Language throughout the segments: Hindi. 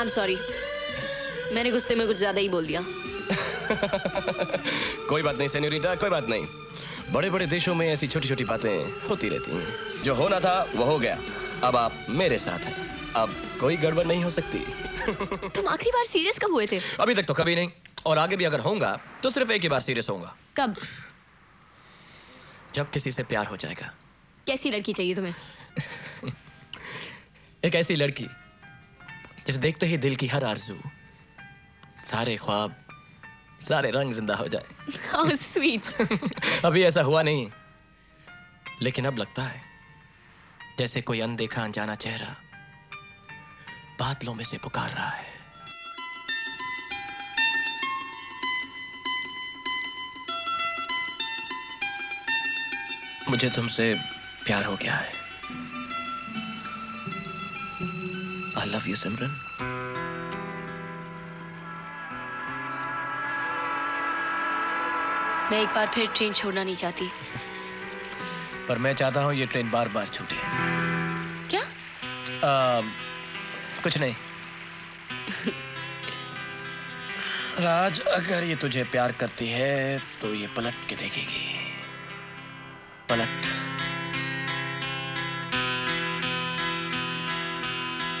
आई एम सॉरी मैंने गुस्से में कुछ ज़्यादा ही बोल दिया। कोई बात नहीं सेन्योरिटा कोई बात नहीं। बड़े बड़े देशों में ऐसी छोटी छोटी बातें होती रहती हैं। जो होना था वो हो गया। अब आप मेरे साथ हैं। अब कोई गड़बड़ नहीं हो सकती। तुम आखिरी बार सीरियस कब हुए थे? अभी तक तो कभी नहीं। और आगे भी अगर होऊँगा तो सिर्फ़ एक ही बार सीरियस होऊँगा। कब? जब किसी से प्यार हो जाएगा। कैसी लड़की चाहिए तुम्हें? एक ऐसी लड़की। जिसे देखते ही दिल की हर आरज़ू सारे ख्वाब सारे रंग ज़िंदा हो जाए। स्वीट अभी ऐसा हुआ नहीं लेकिन अब लगता है जैसे कोई अनदेखा अनजाना चेहरा बादलों में से पुकार रहा है। मुझे तुमसे प्यार हो गया है। लव यू सिमरन मैं एक बार फिर ट्रेन छोड़ना नहीं चाहती। पर मैं चाहता हूँ ये ट्रेन बार बार छूटे। क्या? आ, कुछ नहीं। राज अगर ये तुझे प्यार करती है तो ये पलट के देखेगी।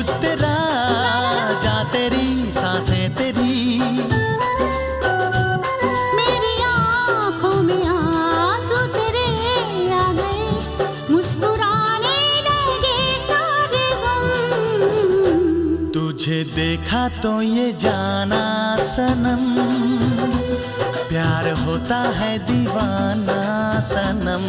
कुछ तेरा जा तेरी साँसें तेरी। मेरी आँखों में आँसू तेरे आ गए मुस्कुराने लगे सारे गम। तुझे देखा तो ये जाना सनम प्यार होता है दीवाना सनम।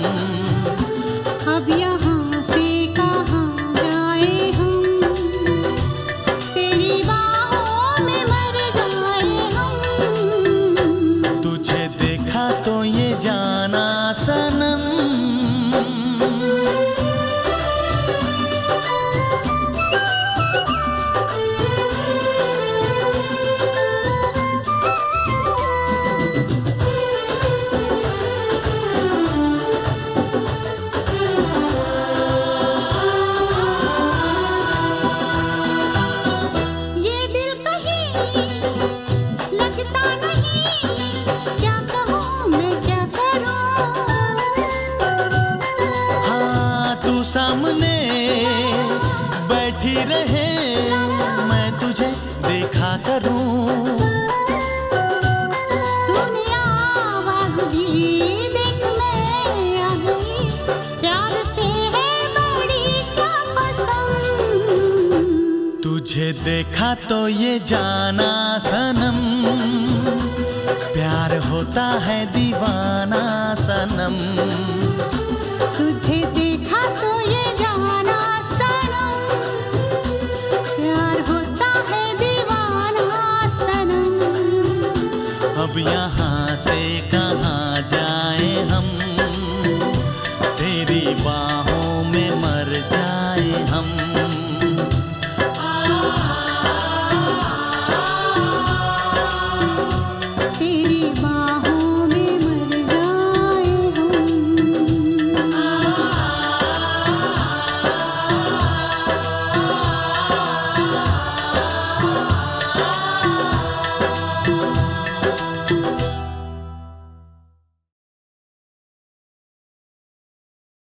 रहे मैं तुझे देखा करूँ। है तुझे देखा तो ये जाना सनम प्यार होता है दीवाना सनम। तुझे देखा तो अब यहाँ